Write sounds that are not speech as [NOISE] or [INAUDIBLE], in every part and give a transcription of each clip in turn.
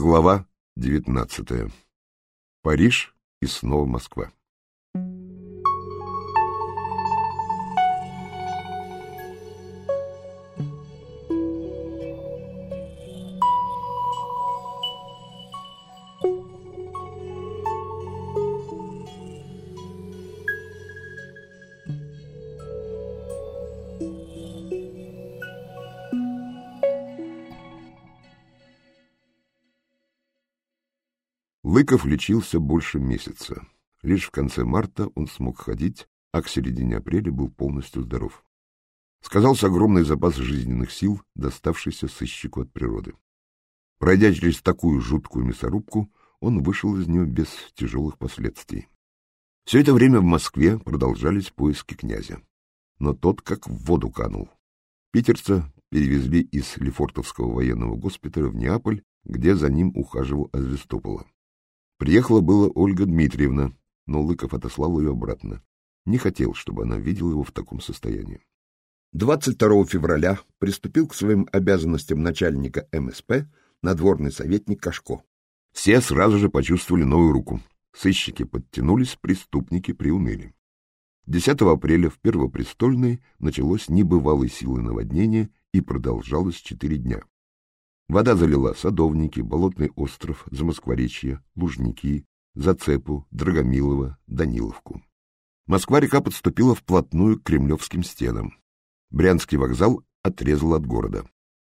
Глава 19. Париж и снова Москва. Лыков лечился больше месяца. Лишь в конце марта он смог ходить, а к середине апреля был полностью здоров. Сказался огромный запас жизненных сил, доставшийся сыщику от природы. Пройдя через такую жуткую мясорубку, он вышел из нее без тяжелых последствий. Все это время в Москве продолжались поиски князя. Но тот как в воду канул. Питерца перевезли из Лефортовского военного госпиталя в Неаполь, где за ним ухаживал Азвестопола. Приехала была Ольга Дмитриевна, но Лыков отослал ее обратно. Не хотел, чтобы она видела его в таком состоянии. 22 февраля приступил к своим обязанностям начальника МСП надворный советник Кашко. Все сразу же почувствовали новую руку. Сыщики подтянулись, преступники приуныли. 10 апреля в Первопрестольной началось небывалой силы наводнение и продолжалось четыре дня. Вода залила Садовники, Болотный остров, Замоскворечье, Лужники, Зацепу, Драгомилово, Даниловку. Москва-река подступила вплотную к кремлевским стенам. Брянский вокзал отрезал от города.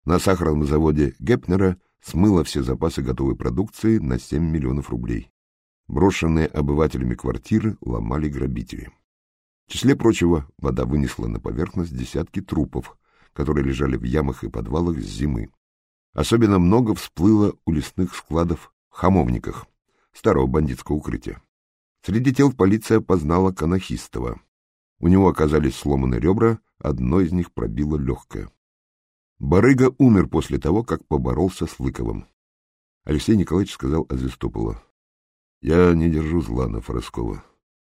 На сахарном заводе Гепнера смыло все запасы готовой продукции на 7 миллионов рублей. Брошенные обывателями квартиры ломали грабители. В числе прочего, вода вынесла на поверхность десятки трупов, которые лежали в ямах и подвалах с зимы. Особенно много всплыло у лесных складов в Хамовниках, старого бандитского укрытия. Среди тел полиция опознала Канахистова. У него оказались сломаны ребра, одно из них пробило легкое. Барыга умер после того, как поборолся с Лыковым. Алексей Николаевич сказал Азвестополу. — Я не держу зла на Фороскова.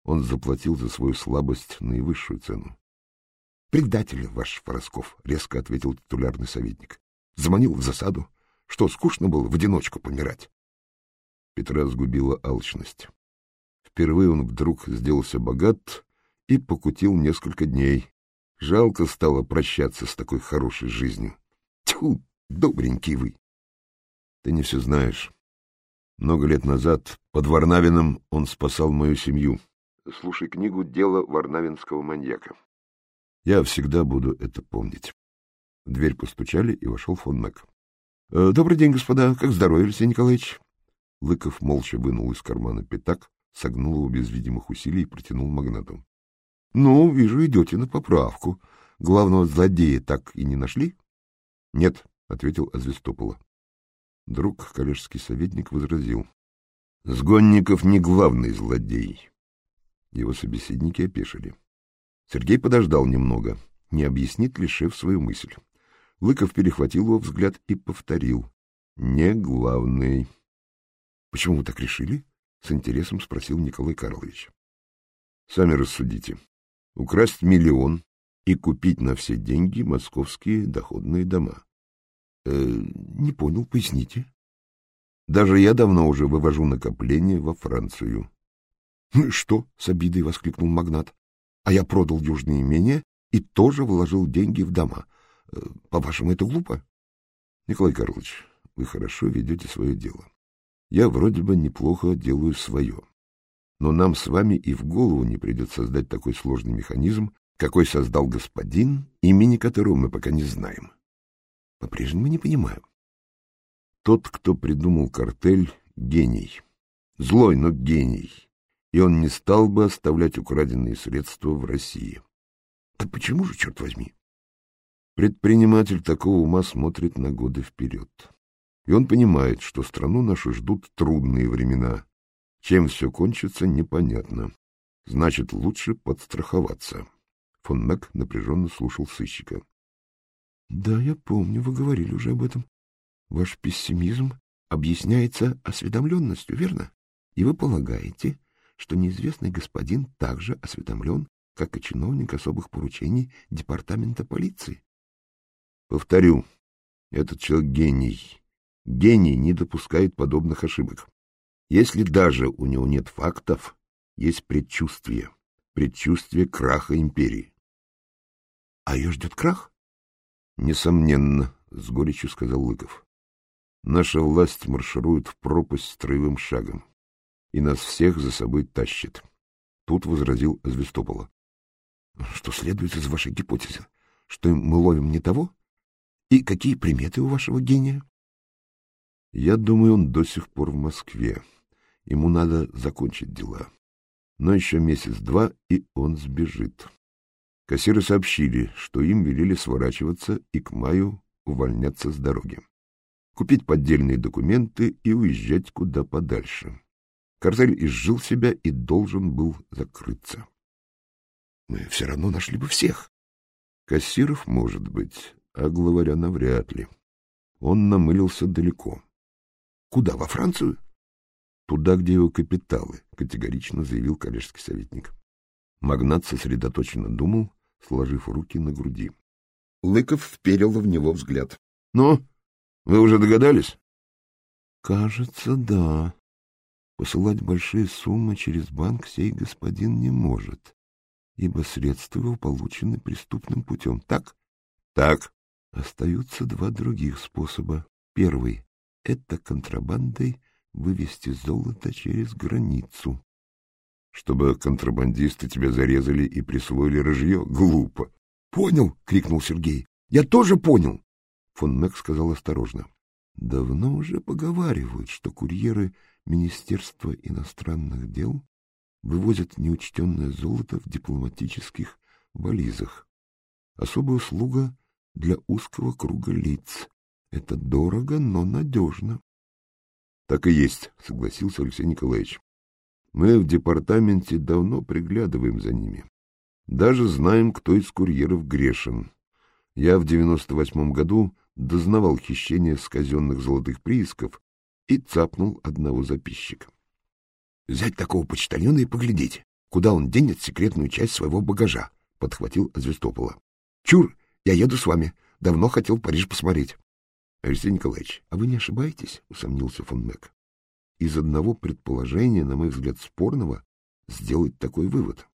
Он заплатил за свою слабость наивысшую цену. — Предатель ваш, Форосков, — резко ответил титулярный советник заманил в засаду. Что, скучно было в одиночку помирать? Петра сгубила алчность. Впервые он вдруг сделался богат и покутил несколько дней. Жалко стало прощаться с такой хорошей жизнью. Тьфу, добренький вы! Ты не все знаешь. Много лет назад под Варнавином он спасал мою семью. Слушай книгу «Дело варнавинского маньяка». Я всегда буду это помнить. В дверь постучали, и вошел фон Мэг. «Э, — Добрый день, господа. Как здоровье, Алексей Николаевич? Лыков молча вынул из кармана пятак, согнул его без видимых усилий и протянул магнату. — Ну, вижу, идете на поправку. Главного злодея так и не нашли? — Нет, — ответил Азвестопола. Друг, коллежский советник, возразил. — Сгонников не главный злодей. Его собеседники опешили. Сергей подождал немного, не объяснит ли шеф свою мысль. Лыков перехватил его взгляд и повторил. — Не главный. — Почему вы так решили? — с интересом спросил Николай Карлович. — Сами рассудите. Украсть миллион и купить на все деньги московские доходные дома. Э, не понял, поясните. Даже я давно уже вывожу накопления во Францию. — Ну и что? — с обидой воскликнул магнат. — А я продал южные имения и тоже вложил деньги в дома. По-вашему, это глупо? Николай Карлович, вы хорошо ведете свое дело. Я вроде бы неплохо делаю свое. Но нам с вами и в голову не придет создать такой сложный механизм, какой создал господин, имени которого мы пока не знаем. По-прежнему не понимаю. Тот, кто придумал картель, — гений. Злой, но гений. И он не стал бы оставлять украденные средства в России. Так почему же, черт возьми? Предприниматель такого ума смотрит на годы вперед. И он понимает, что страну нашу ждут трудные времена. Чем все кончится, непонятно. Значит, лучше подстраховаться. Фон Мэг напряженно слушал сыщика. — Да, я помню, вы говорили уже об этом. Ваш пессимизм объясняется осведомленностью, верно? И вы полагаете, что неизвестный господин также осведомлен, как и чиновник особых поручений департамента полиции? Повторю, этот человек гений. Гений не допускает подобных ошибок. Если даже у него нет фактов, есть предчувствие, предчувствие краха империи. — А ее ждет крах? — Несомненно, — с горечью сказал Лыков. — Наша власть марширует в пропасть строевым шагом, и нас всех за собой тащит. Тут возразил Звестопола. — Что следует из вашей гипотезы? Что мы ловим не того? И какие приметы у вашего гения? — Я думаю, он до сих пор в Москве. Ему надо закончить дела. Но еще месяц-два, и он сбежит. Кассиры сообщили, что им велели сворачиваться и к маю увольняться с дороги. Купить поддельные документы и уезжать куда подальше. Картель изжил себя и должен был закрыться. Мы все равно нашли бы всех. Кассиров, может быть, а главаря навряд ли. Он намылился далеко. Куда, во Францию? Туда, где его капиталы, категорично заявил коллежский советник. Магнат сосредоточенно думал, сложив руки на груди. Лыков вперил в него взгляд. — Ну, вы уже догадались? — Кажется, да. Посылать большие суммы через банк сей господин не может, ибо средства его получены преступным путем. Так? — Так. Остаются два других способа. Первый — это контрабандой вывести золото через границу. — Чтобы контрабандисты тебя зарезали и присвоили рыжье? Глупо. — Понял! — крикнул Сергей. — Я тоже понял! Фон Мек сказал осторожно. — Давно уже поговаривают, что курьеры Министерства иностранных дел вывозят неучтенное золото в дипломатических вализах. Особая услуга для узкого круга лиц. Это дорого, но надежно. — Так и есть, — согласился Алексей Николаевич. — Мы в департаменте давно приглядываем за ними. Даже знаем, кто из курьеров грешен. Я в девяносто восьмом году дознавал хищение с казенных золотых приисков и цапнул одного записчика. — Взять такого почтальона и поглядеть, куда он денет секретную часть своего багажа, — подхватил Звестопола. — Чур, я еду с вами. Давно хотел Париж посмотреть. — Алексей Николаевич, а вы не ошибаетесь? — усомнился фон Мек. — Из одного предположения, на мой взгляд, спорного, сделать такой вывод.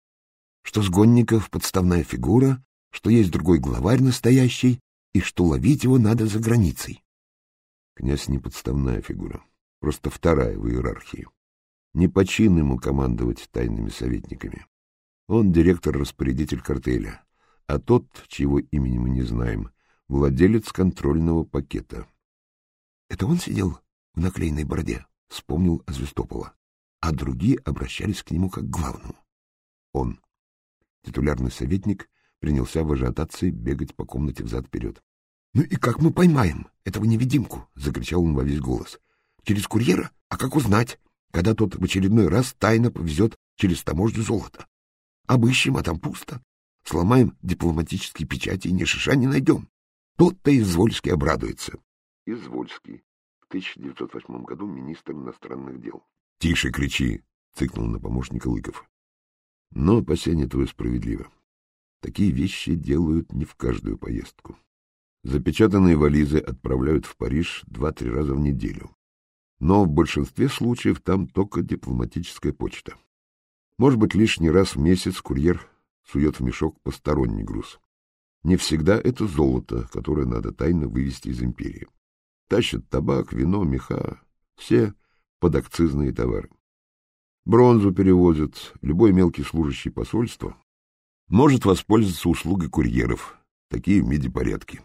Что Сгонников — подставная фигура, что есть другой главарь настоящий, и что ловить его надо за границей. Князь не подставная фигура, просто вторая в иерархии. Не по чину ему командовать тайными советниками. Он директор-распорядитель картеля, а тот, чьего имени мы не знаем, владелец контрольного пакета. — Это он сидел в наклеенной бороде? — вспомнил Звестопола. А другие обращались к нему как к главному. Он. Титулярный советник принялся в ажиотации бегать по комнате взад-вперед. — Ну и как мы поймаем этого невидимку? — закричал он во весь голос. — Через курьера? А как узнать, когда тот в очередной раз тайно повезет через таможню золото? Обыщем, а там пусто. Сломаем дипломатические печати и ни шиша не найдем. Тот-то Извольский обрадуется. Извольский. В 1908 году министр иностранных дел. — Тише кричи! — цыкнул на помощника Лыков. Но опасение твое справедливо. Такие вещи делают не в каждую поездку. Запечатанные вализы отправляют в Париж два-три раза в неделю. Но в большинстве случаев там только дипломатическая почта. Может быть, лишний раз в месяц курьер сует в мешок посторонний груз. Не всегда это золото, которое надо тайно вывести из империи. Тащат табак, вино, меха, все подакцизные товары. Бронзу перевозят, любой мелкий служащий посольства может воспользоваться услугой курьеров, такие в меди порядки.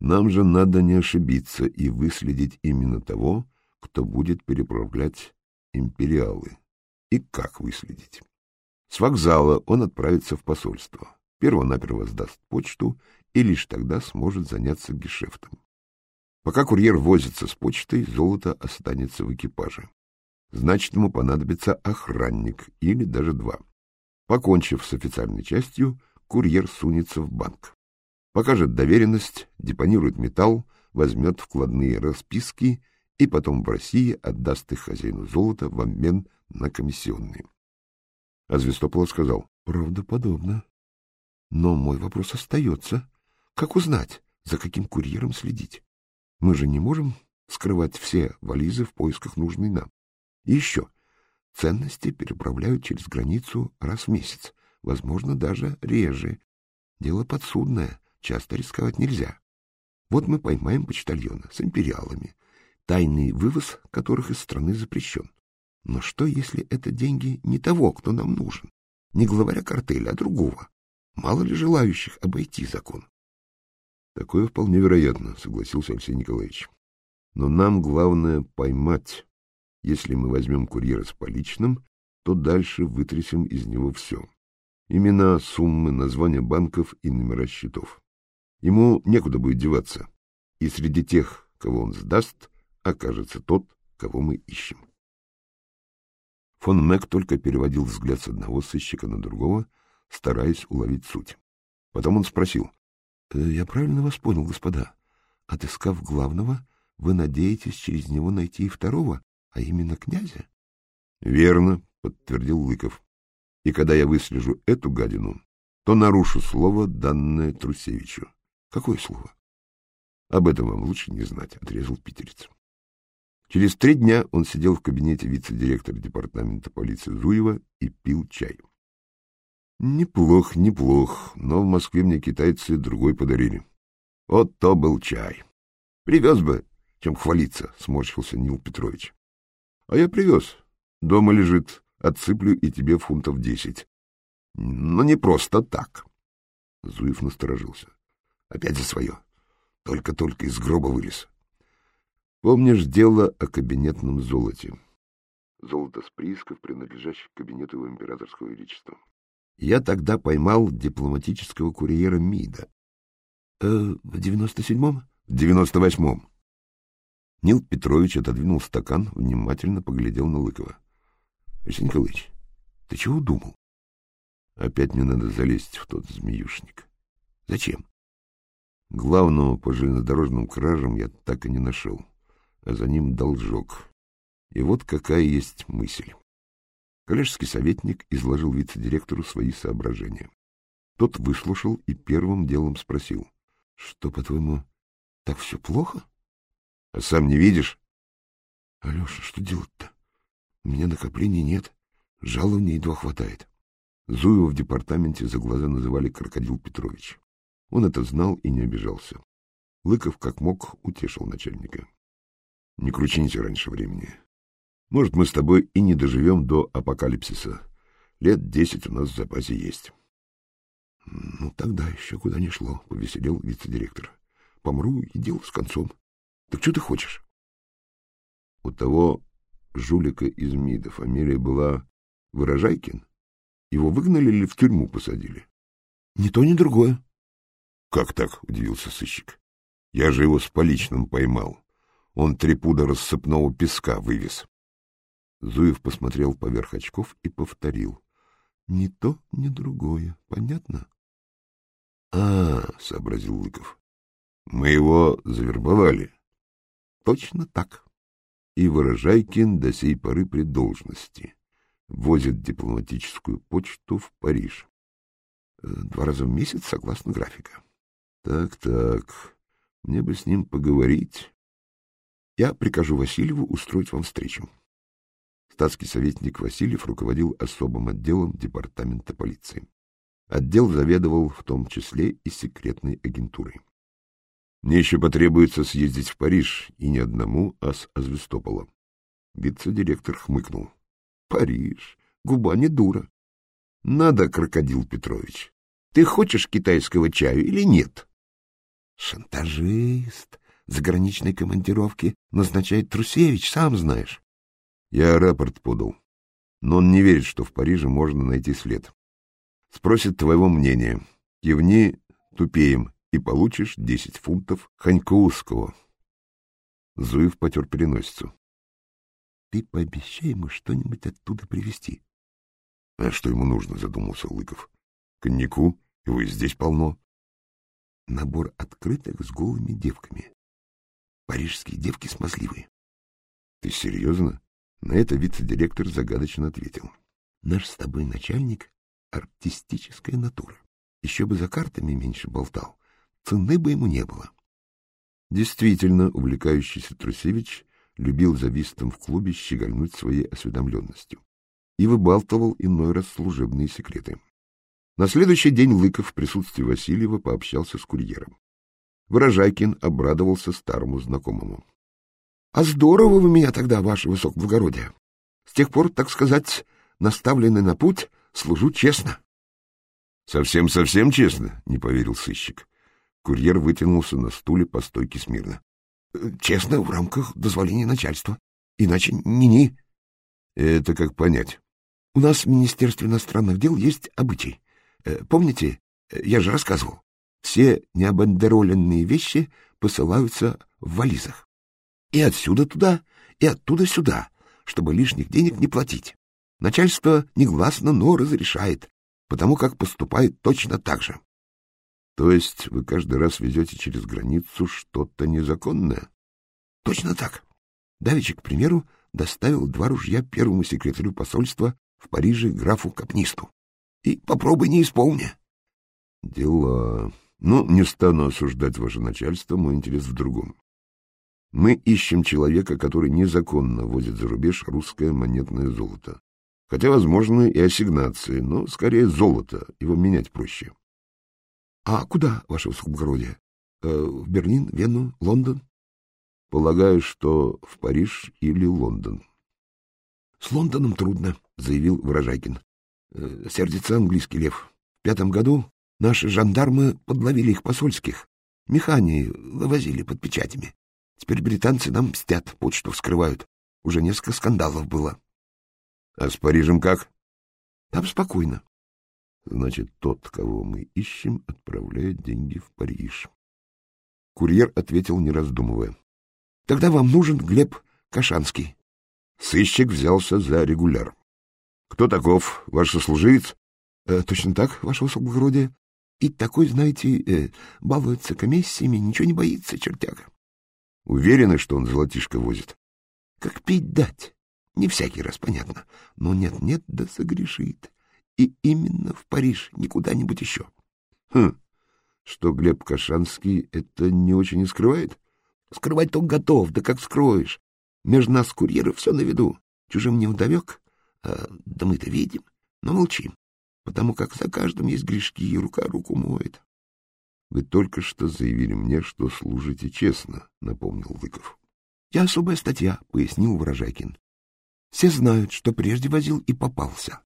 Нам же надо не ошибиться и выследить именно того, кто будет переправлять империалы. И как выследить? С вокзала он отправится в посольство. Перво-наперво сдаст почту и лишь тогда сможет заняться гешефтом. Пока курьер возится с почтой, золото останется в экипаже. Значит, ему понадобится охранник или даже два. Покончив с официальной частью, курьер сунется в банк покажет доверенность, депонирует металл, возьмет вкладные расписки и потом в России отдаст их хозяину золота в обмен на комиссионные. А Звестопола сказал, правдоподобно. Но мой вопрос остается. Как узнать, за каким курьером следить? Мы же не можем скрывать все вализы в поисках нужной нам. И еще, ценности переправляют через границу раз в месяц, возможно, даже реже. Дело подсудное, часто рисковать нельзя. Вот мы поймаем почтальона с империалами, тайный вывоз которых из страны запрещен. Но что, если это деньги не того, кто нам нужен? Не главаря картеля, а другого. Мало ли желающих обойти закон? — Такое вполне вероятно, — согласился Алексей Николаевич. — Но нам главное поймать. Если мы возьмем курьера с поличным, то дальше вытрясем из него все. Имена, суммы, названия банков и номера счетов. Ему некуда будет деваться, и среди тех, кого он сдаст, окажется тот, кого мы ищем. Фон Мэг только переводил взгляд с одного сыщика на другого, стараясь уловить суть. Потом он спросил. «Э, — Я правильно вас понял, господа? Отыскав главного, вы надеетесь через него найти и второго, а именно князя? — Верно, — подтвердил Лыков. — И когда я выслежу эту гадину, то нарушу слово, данное Трусевичу. — Какое слово? — Об этом вам лучше не знать, — отрезал питерец. Через три дня он сидел в кабинете вице-директора департамента полиции Зуева и пил чай. Неплох, неплох, но в Москве мне китайцы другой подарили. Вот то был чай. Привез бы, чем хвалиться, сморщился Нил Петрович. А я привез. Дома лежит, отсыплю и тебе фунтов десять. Но не просто так. Зуев насторожился. Опять за свое. Только-только из гроба вылез. Помнишь дело о кабинетном золоте? Золото с приисков, принадлежащих кабинету его императорского величества. Я тогда поймал дипломатического курьера МИДа. Э, в девяносто седьмом? В девяносто восьмом. Нил Петрович отодвинул стакан, внимательно поглядел на Лыкова. — Алексей Николаевич, ты чего думал? — Опять мне надо залезть в тот змеюшник. — Зачем? — Главного по железнодорожным кражам я так и не нашел а за ним должок. И вот какая есть мысль. Коллежский советник изложил вице-директору свои соображения. Тот выслушал и первым делом спросил. — Что, по-твоему, так все плохо? — А сам не видишь? — Алеша, что делать-то? У меня накоплений нет. Жалования едва хватает. Зуева в департаменте за глаза называли Крокодил Петрович. Он это знал и не обижался. Лыков, как мог, утешил начальника. Не кручинься раньше времени. Может, мы с тобой и не доживем до апокалипсиса. Лет десять у нас в запасе есть. — Ну, тогда еще куда не шло, — повеселел вице-директор. — Помру, и дело с концом. Так что ты хочешь? У того жулика из МИДа фамилия была Выражайкин. Его выгнали или в тюрьму посадили? — Ни то, ни другое. — Как так? — удивился сыщик. — Я же его с поличным поймал. Он три пуда рассыпного песка вывез. Зуев посмотрел поверх очков и повторил. — Ни то, ни другое. Понятно? — А, — сообразил Лыков. — Мы его завербовали. — Точно так. И Выражайкин до сей поры при должности. Возит дипломатическую почту в Париж. Э, два раза в месяц, согласно графика. Так, так, мне бы с ним поговорить. Я прикажу Васильеву устроить вам встречу. Статский советник Васильев руководил особым отделом департамента полиции. Отдел заведовал в том числе и секретной агентурой. Мне еще потребуется съездить в Париж, и не одному, а с Азвестопола. Вице-директор хмыкнул. Париж, губа не дура. Надо, крокодил Петрович. Ты хочешь китайского чаю или нет? Шантажист, заграничной командировки назначает Трусевич, сам знаешь. Я рапорт подал, но он не верит, что в Париже можно найти след. Спросит твоего мнения. Кивни тупеем, и получишь десять фунтов Ханькоуского. Зуев потер переносицу. Ты пообещай ему что-нибудь оттуда привезти. А что ему нужно, задумался Лыков. Коньяку? Его и здесь полно. Набор открыток с голыми девками. Парижские девки смазливые. — Ты серьезно? На это вице-директор загадочно ответил. — Наш с тобой начальник — артистическая натура. Еще бы за картами меньше болтал. Цены бы ему не было. Действительно, увлекающийся Трусевич любил за вистом в клубе щегольнуть своей осведомленностью и выбалтывал иной раз служебные секреты. На следующий день Лыков в присутствии Васильева пообщался с курьером. Выражайкин обрадовался старому знакомому. — А здорово вы меня тогда, ваше высокоблагородие! С тех пор, так сказать, наставленный на путь, служу честно. «Совсем-совсем честно?» — не поверил сыщик. Курьер вытянулся на стуле по стойке смирно. «Честно, в рамках дозволения начальства. Иначе ни-ни». «Это как понять?» «У нас в Министерстве иностранных дел есть обычай. Э, помните, я же рассказывал, все необандероленные вещи посылаются в вализах. И отсюда туда, и оттуда сюда, чтобы лишних денег не платить. Начальство негласно, но разрешает, потому как поступает точно так же. То есть вы каждый раз везете через границу что-то незаконное? Точно так. Давичек, к примеру, доставил два ружья первому секретарю посольства в Париже графу Капнисту. И попробуй не исполни. Дела. Ну, не стану осуждать ваше начальство, мой интерес в другом. Мы ищем человека, который незаконно возит за рубеж русское монетное золото. Хотя, возможно, и ассигнации, но скорее золото, его менять проще. — А куда, ваше высокоблагородие? Э, в Берлин, Вену, Лондон? — Полагаю, что в Париж или Лондон. — С Лондоном трудно, — заявил Выражайкин. Э, — Сердится английский лев. В пятом году наши жандармы подловили их посольских. Механи вывозили под печатями. Теперь британцы нам мстят, почту вскрывают. Уже несколько скандалов было. А с Парижем как? Там спокойно. Значит, тот, кого мы ищем, отправляет деньги в Париж. Курьер ответил, не раздумывая. Тогда вам нужен Глеб Кашанский. Сыщик взялся за регуляр. Кто таков? Ваш сослуживец? Э, точно так, ваше высокоблагородие. И такой, знаете, э, балуется комиссиями, ничего не боится, чертяка. Уверены, что он золотишко возит? Как пить дать? Не всякий раз, понятно, но нет-нет, да согрешит. И именно в Париж, не куда-нибудь еще. Хм, что Глеб Кашанский это не очень и скрывает? Скрывать-то он готов, да как скроешь. Между нас, курьеров, все на виду. Чужим не удавек, а, да мы-то видим, но молчим, потому как за каждым есть грешки, и рука руку моет. — Вы только что заявили мне, что служите честно, — напомнил Лыков. — Я особая статья, — пояснил Выражайкин. Все знают, что прежде возил и попался.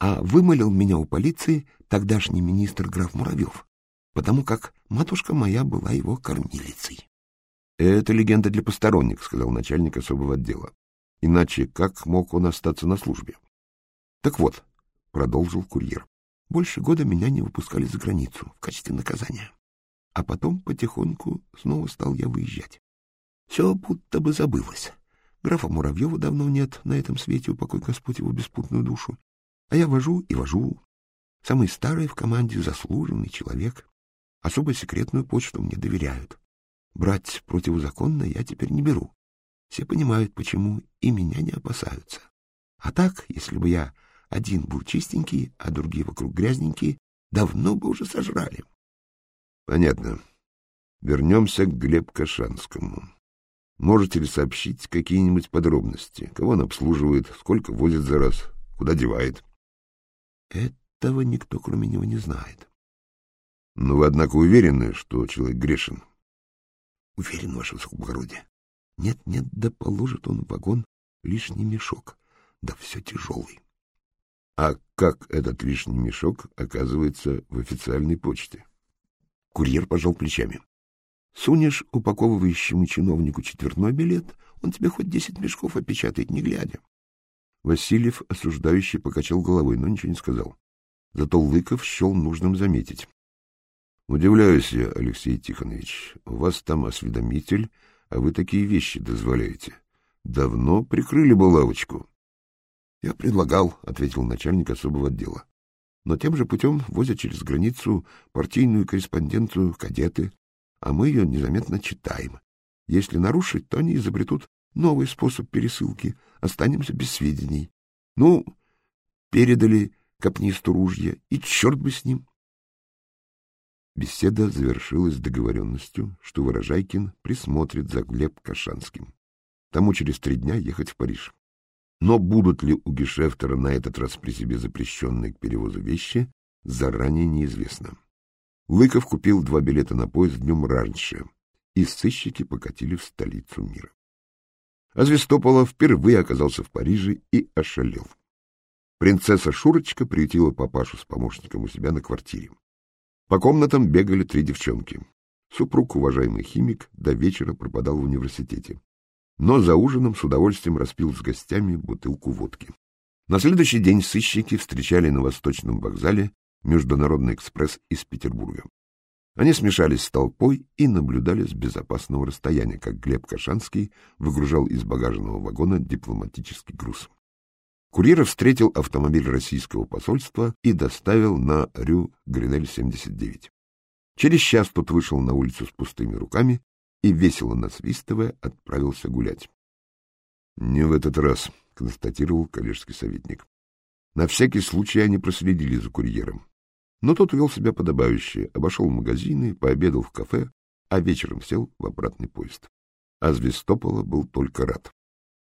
А вымолил меня у полиции тогдашний министр граф Муравьев, потому как матушка моя была его кормилицей. — Это легенда для посторонних, — сказал начальник особого отдела. — Иначе как мог он остаться на службе? — Так вот, — продолжил курьер, — больше года меня не выпускали за границу в качестве наказания. А потом потихоньку снова стал я выезжать. Все будто бы забылось. Графа Муравьева давно нет на этом свете, упокой Господь его беспутную душу. А я вожу и вожу. Самый старый в команде заслуженный человек. Особо секретную почту мне доверяют. Брать противозаконно я теперь не беру. Все понимают, почему, и меня не опасаются. А так, если бы я один был чистенький, а другие вокруг грязненькие, давно бы уже сожрали. Понятно. Вернемся к Глеб-Кашанскому. Можете ли сообщить какие-нибудь подробности? Кого он обслуживает, сколько возит за раз, куда девает? Этого никто, кроме него, не знает. Но вы, однако, уверены, что человек грешен? Уверен, ваше высокоблагородие. Нет-нет, да положит он в вагон лишний мешок, да все тяжелый. А как этот лишний мешок оказывается в официальной почте? Курьер пожал плечами. Сунешь упаковывающему чиновнику четвертной билет, он тебе хоть десять мешков опечатает, не глядя. Васильев, осуждающий, покачал головой, но ничего не сказал. Зато Лыков счел нужным заметить. — Удивляюсь я, Алексей Тихонович, у вас там осведомитель, а вы такие вещи дозволяете. Давно прикрыли бы лавочку. — Я предлагал, — ответил начальник особого отдела. Но тем же путем возят через границу партийную корреспонденцию кадеты, а мы ее незаметно читаем. Если нарушить, то они изобретут новый способ пересылки, останемся без сведений. Ну, передали капнисту ружья, и черт бы с ним. Беседа завершилась договоренностью, что Ворожайкин присмотрит за Глеб Кашанским. Тому через три дня ехать в Париж. Но будут ли у гешефтера на этот раз при себе запрещенные к перевозу вещи, заранее неизвестно. Лыков купил два билета на поезд днем раньше, и сыщики покатили в столицу мира. А Звестопола впервые оказался в Париже и ошалел. Принцесса Шурочка приютила папашу с помощником у себя на квартире. По комнатам бегали три девчонки. Супруг, уважаемый химик, до вечера пропадал в университете. Но за ужином с удовольствием распил с гостями бутылку водки. На следующий день сыщики встречали на Восточном вокзале Международный экспресс из Петербурга. Они смешались с толпой и наблюдали с безопасного расстояния, как Глеб Кашанский выгружал из багажного вагона дипломатический груз. Курьера встретил автомобиль российского посольства и доставил на Рю Гринель 79. Через час тот вышел на улицу с пустыми руками и, весело насвистывая, отправился гулять. — Не в этот раз, — констатировал коллежский советник. На всякий случай они проследили за курьером. Но тот вел себя подобающе, обошел магазины, пообедал в кафе, а вечером сел в обратный поезд. А Звестопола был только рад.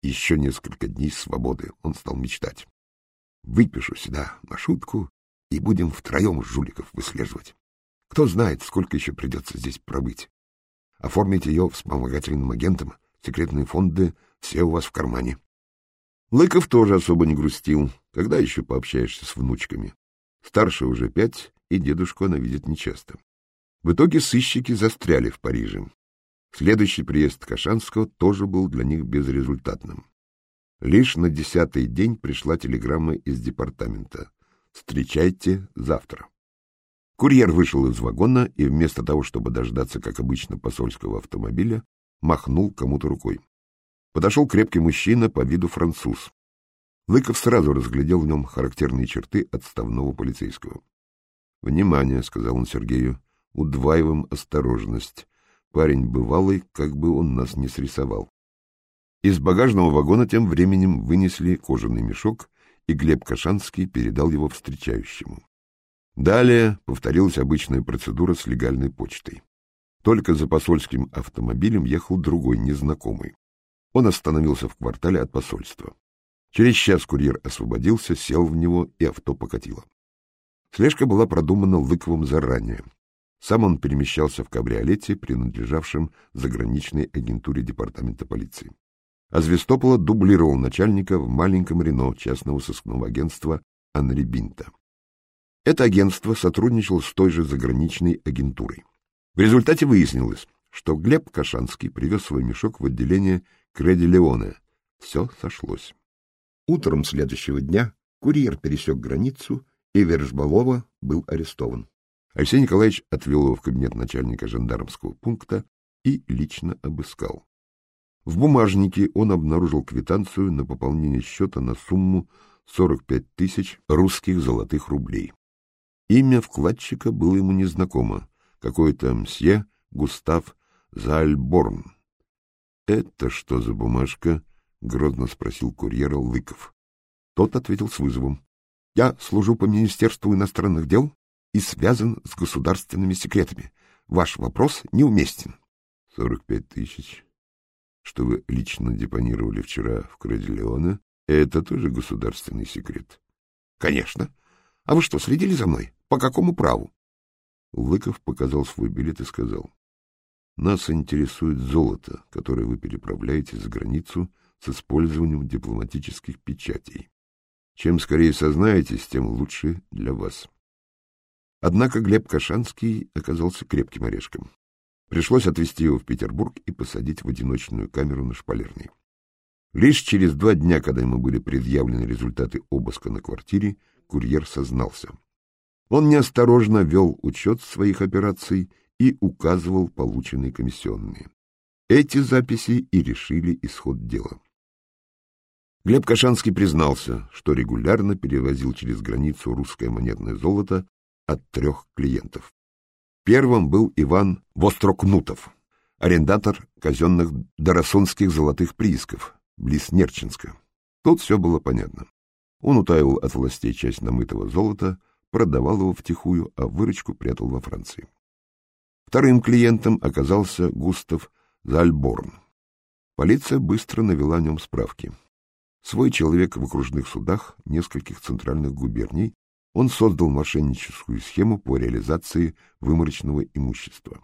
Еще несколько дней свободы он стал мечтать. Выпишу сюда маршрутку, и будем втроем жуликов выслеживать. Кто знает, сколько еще придется здесь пробыть. Оформить ее вспомогательным агентом, секретные фонды все у вас в кармане. Лыков тоже особо не грустил. Когда еще пообщаешься с внучками? Старше уже пять, и дедушку она видит нечасто. В итоге сыщики застряли в Париже. Следующий приезд Кашанского тоже был для них безрезультатным. Лишь на десятый день пришла телеграмма из департамента. «Встречайте завтра». Курьер вышел из вагона и вместо того, чтобы дождаться, как обычно, посольского автомобиля, махнул кому-то рукой. Подошел крепкий мужчина по виду француз. Лыков сразу разглядел в нем характерные черты отставного полицейского. «Внимание», — сказал он Сергею, — «удваиваем осторожность. Парень бывалый, как бы он нас не срисовал. Из багажного вагона тем временем вынесли кожаный мешок, и Глеб Кашанский передал его встречающему. Далее повторилась обычная процедура с легальной почтой. Только за посольским автомобилем ехал другой, незнакомый. Он остановился в квартале от посольства. Через час курьер освободился, сел в него, и авто покатило. Слежка была продумана Лыковым заранее. Сам он перемещался в кабриолете, принадлежавшем заграничной агентуре департамента полиции. А Звестопола дублировал начальника в маленьком Рено частного сыскного агентства Анри Бинта. Это агентство сотрудничало с той же заграничной агентурой. В результате выяснилось, что Глеб Кашанский привез свой мешок в отделение Креди Леоне. Все сошлось. Утром следующего дня курьер пересек границу, и Вержбалова был арестован. Алексей Николаевич отвел его в кабинет начальника жандармского пункта и лично обыскал. В бумажнике он обнаружил квитанцию на пополнение счета на сумму 45 тысяч русских золотых рублей. Имя вкладчика было ему незнакомо, какой-то мсье Густав Зальборн. — Это что за бумажка? — грозно спросил курьера Лыков. Тот ответил с вызовом. — Я служу по Министерству иностранных дел и связан с государственными секретами. Ваш вопрос неуместен. — Сорок пять тысяч. Что вы лично депонировали вчера в Крадилеоне, это тоже государственный секрет. — Конечно. А вы что, следили за мной? По какому праву? Лыков показал свой билет и сказал. — Нас интересует золото, которое вы переправляете за границу с использованием дипломатических печатей. Чем скорее сознаетесь, тем лучше для вас. Однако Глеб Кашанский оказался крепким орешком. Пришлось отвезти его в Петербург и посадить в одиночную камеру на шпалерной. Лишь через два дня, когда ему были предъявлены результаты обыска на квартире, курьер сознался. Он неосторожно вел учет своих операций и указывал полученные комиссионные. Эти записи и решили исход дела. Глеб Кашанский признался, что регулярно перевозил через границу русское монетное золото от трех клиентов. Первым был Иван Вострокнутов, арендатор казенных доросонских золотых приисков, близ Нерчинска. Тут все было понятно. Он утаивал от властей часть намытого золота, продавал его втихую, а выручку прятал во Франции. Вторым клиентом оказался Густав Зальборн. Полиция быстро навела о нем справки. Свой человек в окружных судах нескольких центральных губерний, он создал мошенническую схему по реализации выморочного имущества.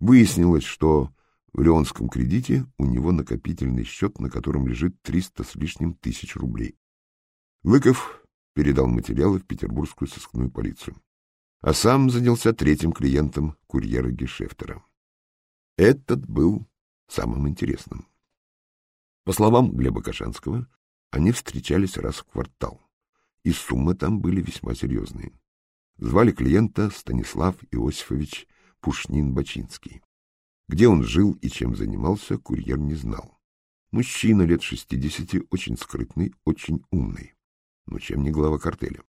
Выяснилось, что в Леонском кредите у него накопительный счет, на котором лежит 300 с лишним тысяч рублей. Лыков передал материалы в петербургскую сыскную полицию, а сам занялся третьим клиентом курьера Гешефтера. Этот был самым интересным. По словам Глеба Кашанского, они встречались раз в квартал, и суммы там были весьма серьезные. Звали клиента Станислав Иосифович Пушнин-Бачинский. Где он жил и чем занимался, курьер не знал. Мужчина лет шестидесяти, очень скрытный, очень умный. Но чем не глава картеля?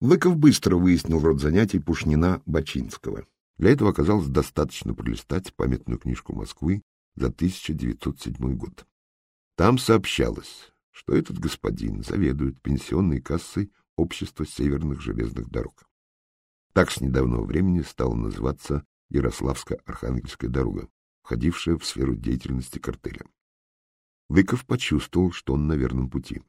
Лыков быстро выяснил род занятий Пушнина-Бачинского. Для этого оказалось достаточно пролистать памятную книжку Москвы за 1907 год. Там сообщалось, что этот господин заведует пенсионной кассой Общества северных железных дорог. Так с недавнего времени стала называться Ярославско-Архангельская дорога, входившая в сферу деятельности картеля. Выков почувствовал, что он на верном пути.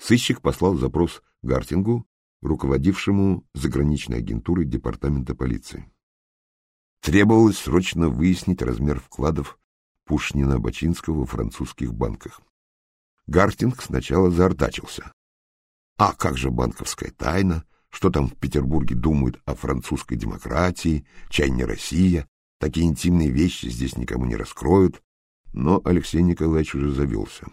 Сыщик послал запрос Гартингу, руководившему заграничной агентурой департамента полиции. Требовалось срочно выяснить размер вкладов Пушнина-Бачинского в французских банках. Гартинг сначала заортачился. А как же банковская тайна? Что там в Петербурге думают о французской демократии? Чай не Россия? Такие интимные вещи здесь никому не раскроют. Но Алексей Николаевич уже завелся.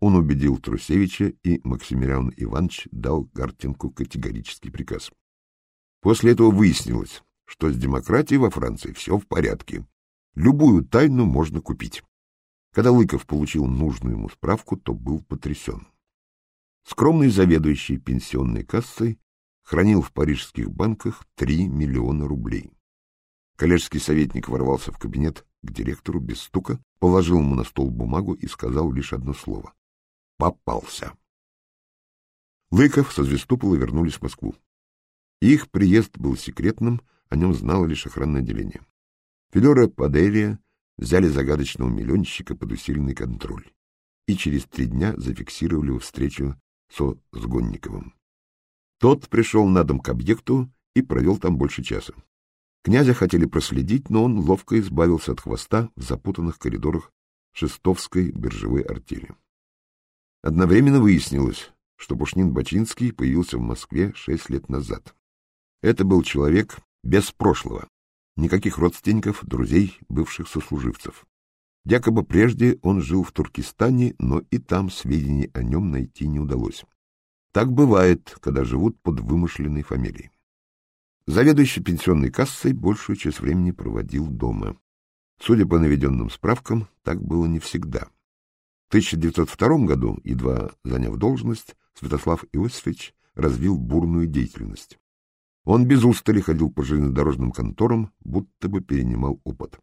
Он убедил Трусевича, и Максимилиан Иванович дал Гартинку категорический приказ. После этого выяснилось, что с демократией во Франции все в порядке. Любую тайну можно купить. Когда Лыков получил нужную ему справку, то был потрясен. Скромный заведующий пенсионной кассой хранил в парижских банках 3 миллиона рублей. Коллежский советник ворвался в кабинет к директору без стука, положил ему на стол бумагу и сказал лишь одно слово. Попался. Лыков со Звездопола вернулись в Москву. Их приезд был секретным, о нем знало лишь охранное отделение. Федора Падерия взяли загадочного миллионщика под усиленный контроль и через три дня зафиксировали встречу со Сгонниковым. Тот пришел на дом к объекту и провел там больше часа. Князя хотели проследить, но он ловко избавился от хвоста в запутанных коридорах Шестовской биржевой артели. Одновременно выяснилось, что Бушнин-Бачинский появился в Москве шесть лет назад. Это был человек без прошлого, никаких родственников, друзей, бывших сослуживцев. Якобы прежде он жил в Туркестане, но и там сведений о нем найти не удалось. Так бывает, когда живут под вымышленной фамилией. Заведующий пенсионной кассой большую часть времени проводил дома. Судя по наведенным справкам, так было не всегда. В 1902 году, едва заняв должность, Святослав Иосифович развил бурную деятельность. Он без устали ходил по железнодорожным конторам, будто бы перенимал опыт.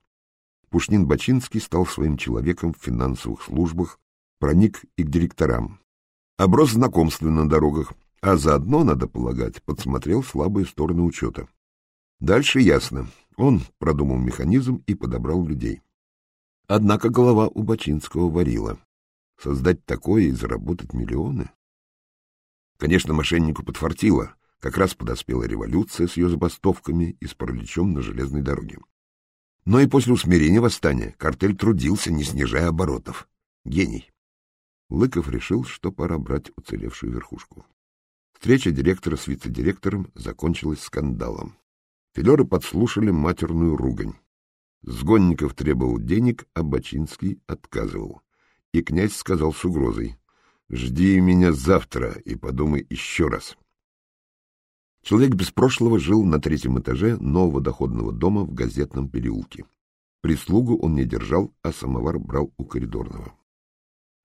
Пушнин-Бачинский стал своим человеком в финансовых службах, проник и к директорам. Оброс знакомствами на дорогах, а заодно, надо полагать, подсмотрел слабые стороны учета. Дальше ясно. Он продумал механизм и подобрал людей. Однако голова у Бачинского варила. Создать такое и заработать миллионы? Конечно, мошеннику подфартило — как раз подоспела революция с ее забастовками и с параличом на железной дороге. Но и после усмирения восстания картель трудился, не снижая оборотов. Гений. Лыков решил, что пора брать уцелевшую верхушку. Встреча директора с вице-директором закончилась скандалом. Филеры подслушали матерную ругань. Сгонников требовал денег, а Бачинский отказывал. И князь сказал с угрозой, «Жди меня завтра и подумай еще раз». Человек без прошлого жил на третьем этаже нового доходного дома в газетном переулке. Прислугу он не держал, а самовар брал у коридорного.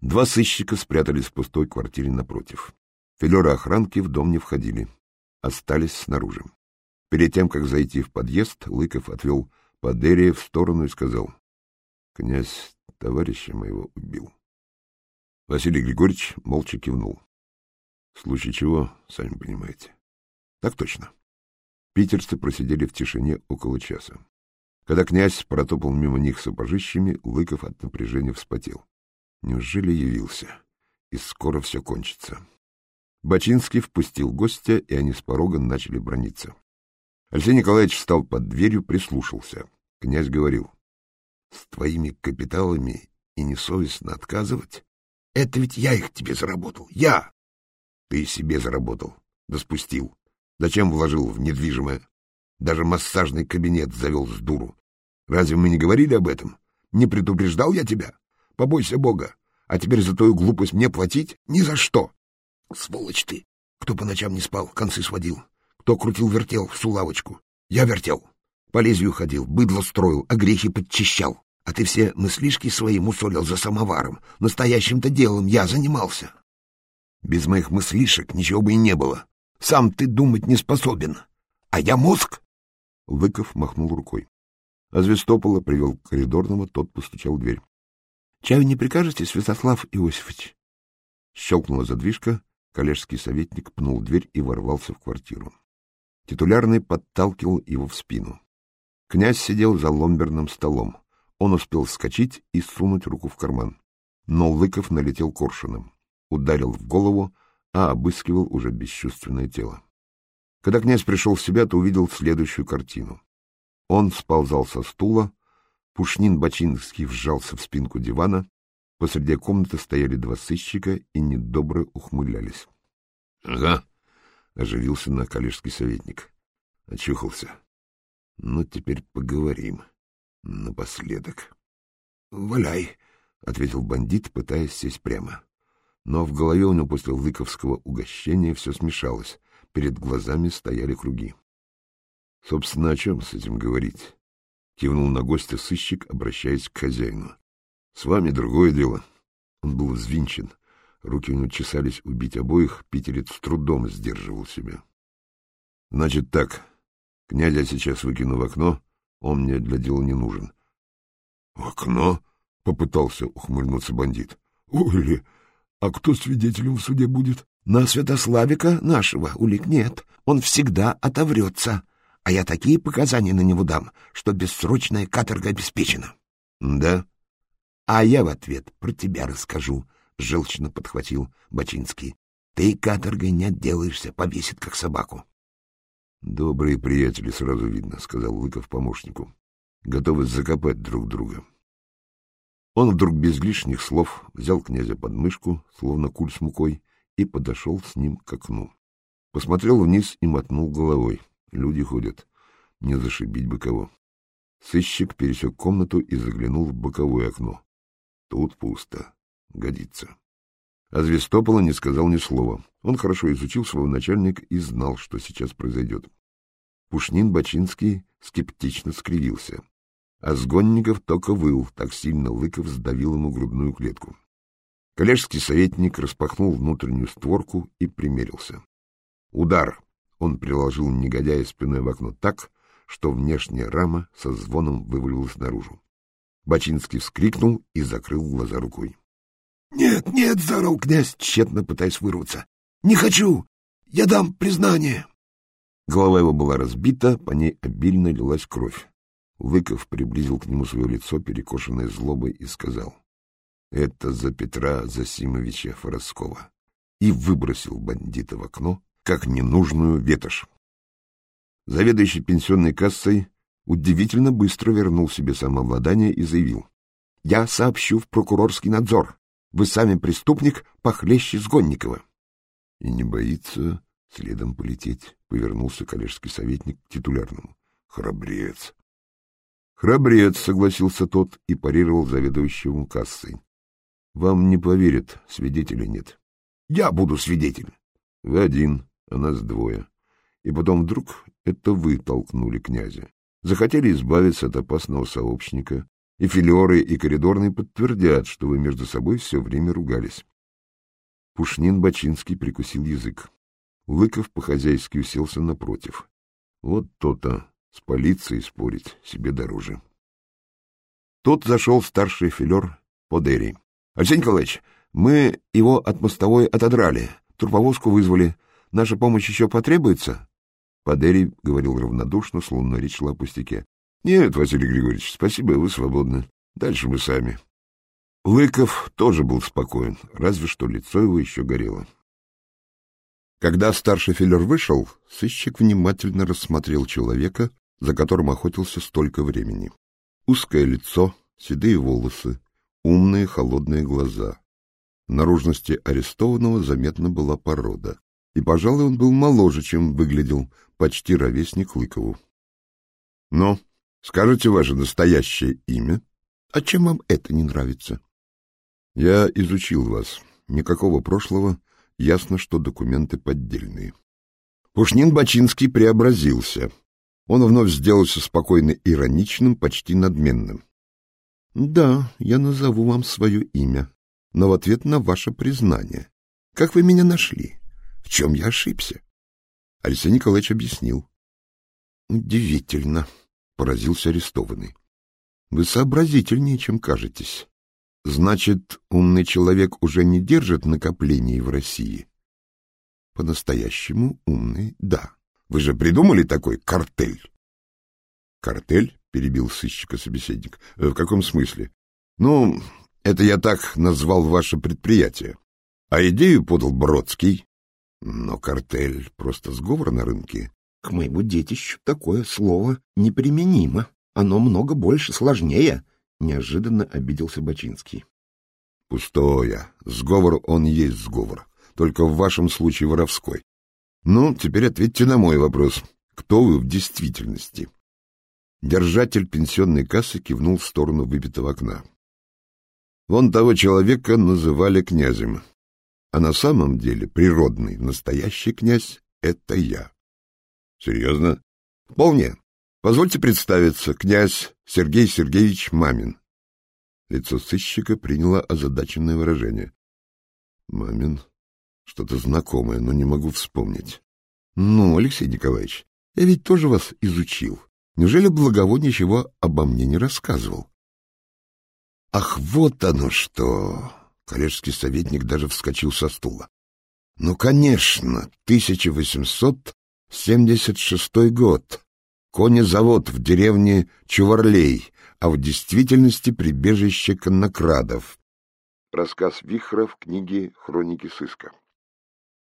Два сыщика спрятались в пустой квартире напротив. Филеры охранки в дом не входили, остались снаружи. Перед тем, как зайти в подъезд, Лыков отвел Падерия в сторону и сказал, «Князь товарища моего убил». Василий Григорьевич молча кивнул. В случае чего, сами понимаете. Так точно. Питерцы просидели в тишине около часа. Когда князь протопал мимо них сапожищами, Лыков от напряжения вспотел. Неужели явился? И скоро все кончится. Бачинский впустил гостя, и они с порога начали брониться. Алексей Николаевич встал под дверью, прислушался. Князь говорил, — С твоими капиталами и несовестно отказывать? Это ведь я их тебе заработал. Я! Ты себе заработал. Да спустил. Зачем вложил в недвижимое? Даже массажный кабинет завел с дуру. Разве мы не говорили об этом? Не предупреждал я тебя? Побойся Бога. А теперь за твою глупость мне платить? Ни за что. Сволочь ты! Кто по ночам не спал, концы сводил. Кто крутил-вертел в сулавочку. Я вертел. По лезвию ходил, быдло строил, а грехи подчищал. А ты все мыслишки свои мусолил за самоваром. Настоящим-то делом я занимался. Без моих мыслишек ничего бы и не было. Сам ты думать не способен. А я мозг. Лыков махнул рукой. А Звестопола привел к коридорному, тот постучал в дверь. — Чаю не прикажете, Святослав Иосифович? Щелкнула задвижка, коллежский советник пнул дверь и ворвался в квартиру. Титулярный подталкивал его в спину. Князь сидел за ломберным столом. Он успел вскочить и сунуть руку в карман. Но Лыков налетел коршуном, ударил в голову, а обыскивал уже бесчувственное тело. Когда князь пришел в себя, то увидел следующую картину. Он сползал со стула, Пушнин Бачинский вжался в спинку дивана, посреди комнаты стояли два сыщика и недобро ухмылялись. — Ага, — оживился на коллежский советник. Очухался. — Ну, теперь поговорим. Напоследок. — Валяй, — ответил бандит, пытаясь сесть прямо. Но в голове у него после лыковского угощения все смешалось. Перед глазами стояли круги. — Собственно, о чем с этим говорить? — кивнул на гостя сыщик, обращаясь к хозяину. — С вами другое дело. Он был взвинчен. Руки у него чесались убить обоих, питерец с трудом сдерживал себя. — Значит так, князя сейчас выкину в окно, он мне для дела не нужен. — окно? — попытался ухмыльнуться бандит. — Ой, а кто свидетелем в суде будет? — На Святославика нашего улик нет, он всегда отоврется а я такие показания на него дам, что бессрочная каторга обеспечена. — Да? — А я в ответ про тебя расскажу, — желчно подхватил Бачинский. — Ты каторгой не отделаешься, повесит как собаку. — Добрые приятели, сразу видно, — сказал Лыков помощнику. — Готовы закопать друг друга. Он вдруг без лишних слов взял князя под мышку, словно куль с мукой, и подошел с ним к окну. Посмотрел вниз и мотнул головой. Люди ходят. Не зашибить бы кого. Сыщик пересек комнату и заглянул в боковое окно. Тут пусто. Годится. А Звестопола не сказал ни слова. Он хорошо изучил своего начальника и знал, что сейчас произойдет. Пушнин Бачинский скептично скривился. А Сгонников только выл, так сильно Лыков сдавил ему грудную клетку. Коллежский советник распахнул внутреннюю створку и примерился. Удар! Он приложил негодяя спиной в окно так, что внешняя рама со звоном вывалилась наружу. Бачинский вскрикнул и закрыл глаза рукой. — Нет, нет, — заорал князь, тщетно пытаясь вырваться. — Не хочу! Я дам признание! Голова его была разбита, по ней обильно лилась кровь. Лыков приблизил к нему свое лицо, перекошенное злобой, и сказал. — Это за Петра Засимовича Фороскова. И выбросил бандита в окно, как ненужную ветошь. Заведующий пенсионной кассой удивительно быстро вернул себе самообладание и заявил. — Я сообщу в прокурорский надзор. Вы сами преступник похлеще Сгонникова. — И не боится следом полететь, — повернулся коллежский советник к титулярному. — Храбрец. — Храбрец, — согласился тот и парировал заведующему кассой. — Вам не поверят, свидетелей нет. — Я буду свидетель. — Вы один, а нас двое. И потом вдруг это вы толкнули князя. Захотели избавиться от опасного сообщника, и филеры, и коридорные подтвердят, что вы между собой все время ругались. Пушнин Бачинский прикусил язык. Лыков по-хозяйски уселся напротив. Вот то-то, с полицией спорить себе дороже. Тут зашел старший филер Подери. — Алексей Николаевич, мы его от мостовой отодрали, труповозку вызвали, Наша помощь еще потребуется? Падери говорил равнодушно, словно речь шла о пустяке. — Нет, Василий Григорьевич, спасибо, вы свободны. Дальше мы сами. Лыков тоже был спокоен, разве что лицо его еще горело. Когда старший филлер вышел, сыщик внимательно рассмотрел человека, за которым охотился столько времени. Узкое лицо, седые волосы, умные холодные глаза. Наружности арестованного заметна была порода, и, пожалуй, он был моложе, чем выглядел, почти ровесник Лыкову. — Ну, скажите ваше настоящее имя? А чем вам это не нравится? — Я изучил вас. Никакого прошлого, ясно, что документы поддельные. Пушнин Бачинский преобразился. Он вновь сделался спокойно ироничным, почти надменным. — Да, я назову вам свое имя, но в ответ на ваше признание. Как вы меня нашли? В чем я ошибся? Алексей Николаевич объяснил. — Удивительно, — поразился арестованный. — Вы сообразительнее, чем кажетесь. Значит, умный человек уже не держит накоплений в России? По-настоящему умный, да. Вы же придумали такой картель? Картель? Перебил сыщика собеседник. Э, в каком смысле? Ну, это я так назвал ваше предприятие. А идею подал Бродский. Но картель — просто сговор на рынке. К моему детищу такое слово неприменимо. Оно много больше, сложнее. Неожиданно обиделся Бачинский. Пустое. Сговор он есть сговор. Только в вашем случае воровской. Ну, теперь ответьте на мой вопрос. Кто вы в действительности? Держатель пенсионной кассы кивнул в сторону выбитого окна. Вон того человека называли князем. А на самом деле природный, настоящий князь — это я. Серьезно? Вполне. Позвольте представиться, князь Сергей Сергеевич Мамин. Лицо сыщика приняло озадаченное выражение. Мамин? Что-то знакомое, но не могу вспомнить. Ну, Алексей Николаевич, я ведь тоже вас изучил. Неужели Благовод ничего обо мне не рассказывал? Ах, вот оно что! Коллежский советник даже вскочил со стула. Ну, конечно, 1876 год конезавод в деревне Чуварлей, а в действительности прибежище коннокрадов. Рассказ Вихра в книге «Хроники сыска».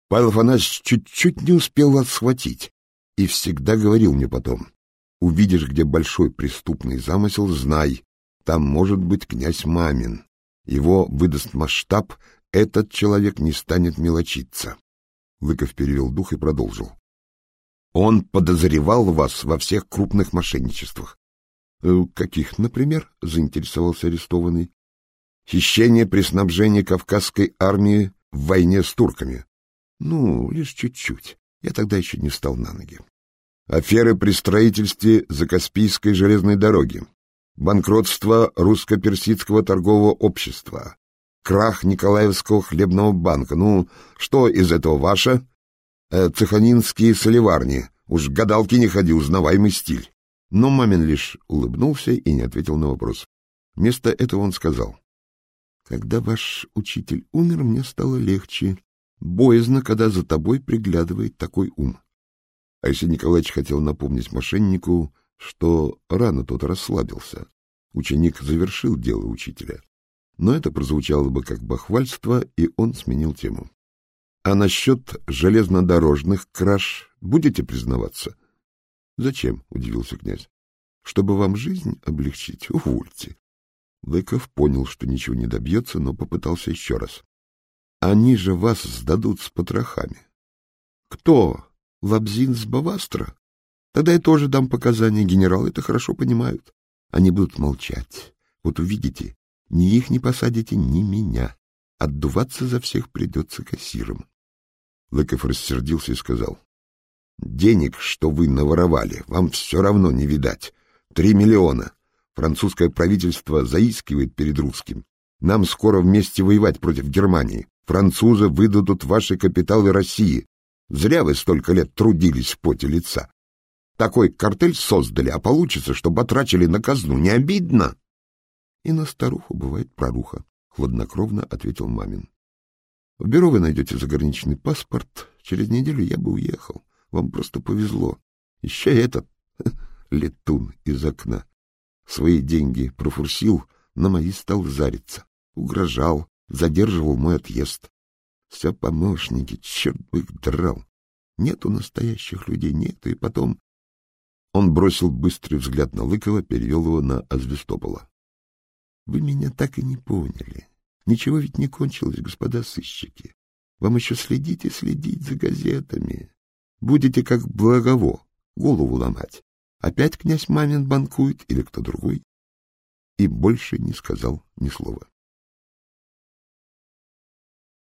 Павел Афанасьевич чуть-чуть не успел вас схватить и всегда говорил мне потом, увидишь, где большой преступный замысел, знай, там может быть князь Мамин. Его выдаст масштаб, этот человек не станет мелочиться. Лыков перевел дух и продолжил. Он подозревал вас во всех крупных мошенничествах. Э, — Каких, например? — заинтересовался арестованный. — Хищение при снабжении Кавказской армии в войне с турками. — Ну, лишь чуть-чуть. Я тогда еще не встал на ноги. Аферы при строительстве Закаспийской железной дороги. Банкротство русско-персидского торгового общества. Крах Николаевского хлебного банка. Ну, что из этого ваше? Э, цеханинские соливарни. Уж гадалки не ходи, узнаваемый стиль. Но мамин лишь улыбнулся и не ответил на вопрос. Вместо этого он сказал. «Когда ваш учитель умер, мне стало легче. Боязно, когда за тобой приглядывает такой ум». А если Николаевич хотел напомнить мошеннику, что рано тот расслабился. Ученик завершил дело учителя. Но это прозвучало бы как бахвальство, и он сменил тему. А насчет железнодорожных краж будете признаваться? — Зачем? — удивился князь. — Чтобы вам жизнь облегчить? Увольте. Лыков понял, что ничего не добьется, но попытался еще раз. — Они же вас сдадут с потрохами. — Кто? Лабзин с Бавастра? Тогда я тоже дам показания. Генералы это хорошо понимают. Они будут молчать. Вот увидите, ни их не посадите, ни меня. Отдуваться за всех придется кассиром. Лыков рассердился и сказал. — Денег, что вы наворовали, вам все равно не видать. Три миллиона. Французское правительство заискивает перед русским. Нам скоро вместе воевать против Германии. Французы выдадут ваши капиталы России. Зря вы столько лет трудились в поте лица. Такой картель создали, а получится, что батрачили на казну. Не обидно? — И на старуху бывает проруха, — хладнокровно ответил Мамин. В бюро вы найдете заграничный паспорт. Через неделю я бы уехал. Вам просто повезло. Еще этот [LAUGHS] летун из окна. Свои деньги профурсил, на мои стал зариться. Угрожал, задерживал мой отъезд. Все помощники, черт бы их драл. Нету настоящих людей, нету, и потом... Он бросил быстрый взгляд на Лыкова, перевел его на Азвестопола. — Вы меня так и не поняли. Ничего ведь не кончилось, господа сыщики. Вам еще следить и следить за газетами. Будете как благово, голову ломать. Опять князь Мамин банкует или кто другой? И больше не сказал ни слова.